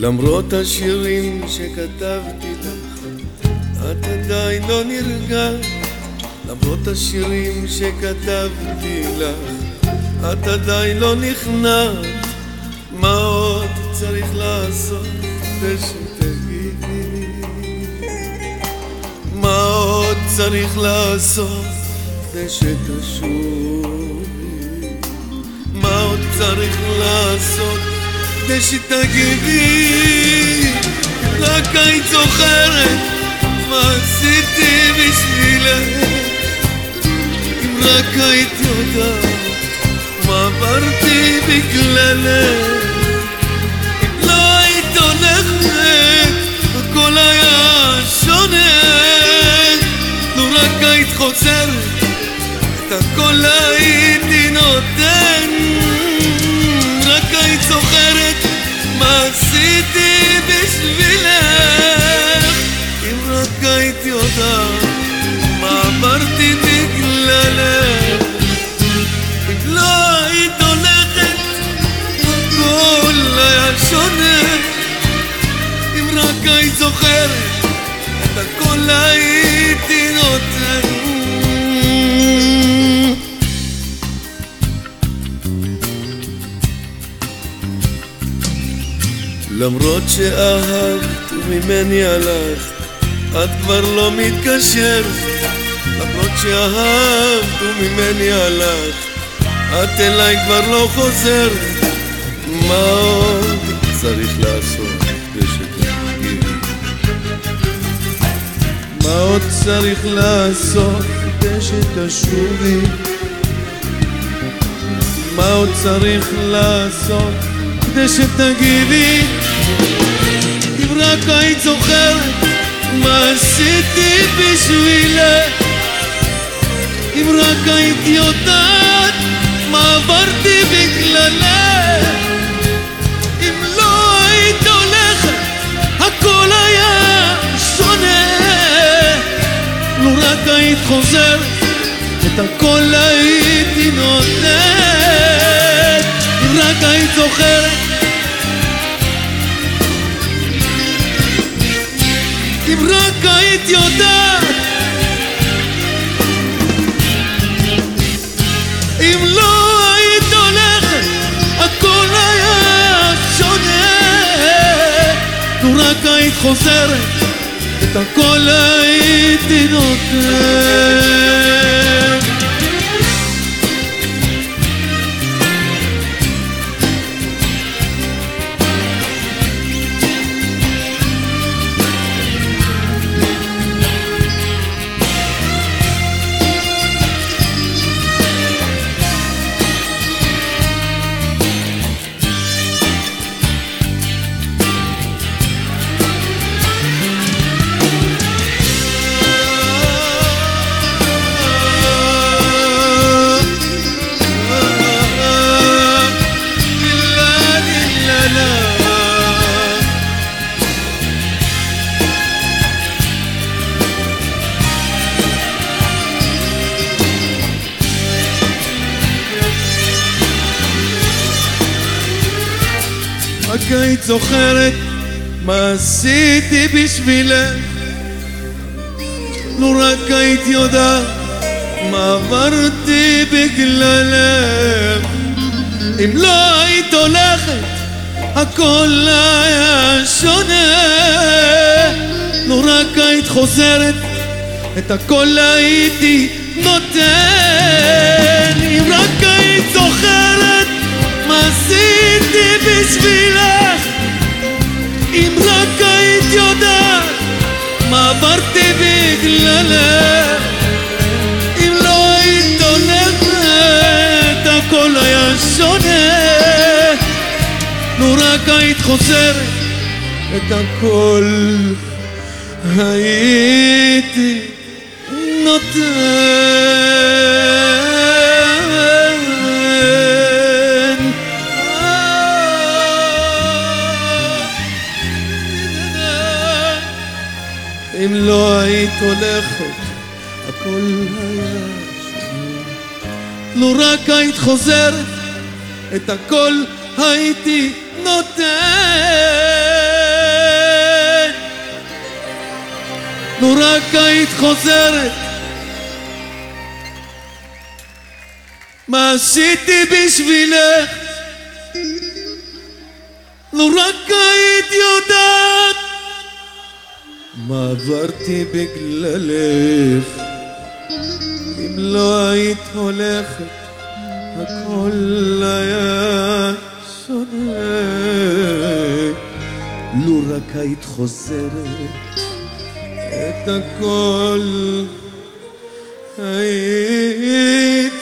למרות השירים שכתבתי לך, את עדיין לא נרגעת. למרות השירים שכתבתי לך, את עדיין לא נכנעת. מה עוד צריך לעשות ושתגידי? מה עוד צריך לעשות ושתשובי? מה עוד צריך לעשות ושתגידי? רק היית זוכרת מה עשיתי בשבילך אם רק היית יודעת מה עברתי בגללך אם לא היית הולכת הכל היה שונה רק היית חוזרת את הכל הייתי עשיתי בשבילך. אם רק היית יודעת מה עברתי בגללך. אם לא היית הולכת הכל היה שונה. אם רק היית זוכרת את הכל הייתי נותן למרות שאהבת וממני הלכת, את כבר לא מתקשרת. למרות שאהבת וממני הלכת, את אליי כבר לא חוזרת. מה עוד צריך לעשות ושתגידי? מה עוד צריך לעשות כדי שתשובי? מה עוד צריך לעשות כדי שתגידי? אם רק היית זוכרת מה עשיתי בשבילך אם רק היית יודעת מה עברתי בגללך אם לא היית הולכת הכל היה שונה. לו רק היית חוזרת את הכל הייתי נותן אם רק היית יודעת. אם לא היית הולכת הכל היה שונה. לו רק היית חוזרת את הכל הייתי נותן היית זוכרת מה עשיתי בשבילך? לו רק היית יודעת מה עברתי בגללך. אם לא היית הולכת הכל היה שונה. לו רק היית חוזרת את הכל הייתי נותן. אם רק היית זוכרת מה עשיתי בשבילך. אם רק היית יודעת מה עברתי בגללך. אם לא היית הולכת הכל היה שונה. לו רק היית חוזרת את הכל הייתי נותן אם לא היית הולכת הכל היה שונה. לו רק היית חוזרת את הכל הייתי נותן לו רק היית חוזרת. מה עשיתי בשבילך? לו רק היית יודעת מה עברתי בגללך אם לא היית הולכת הכל היה שונה. לו רק היית חוזרת את הכל הייתי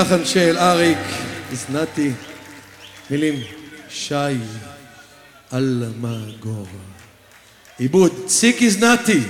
לחן של אריק איזנתי, מילים שי אלמגור. עיבוד ציק איזנתי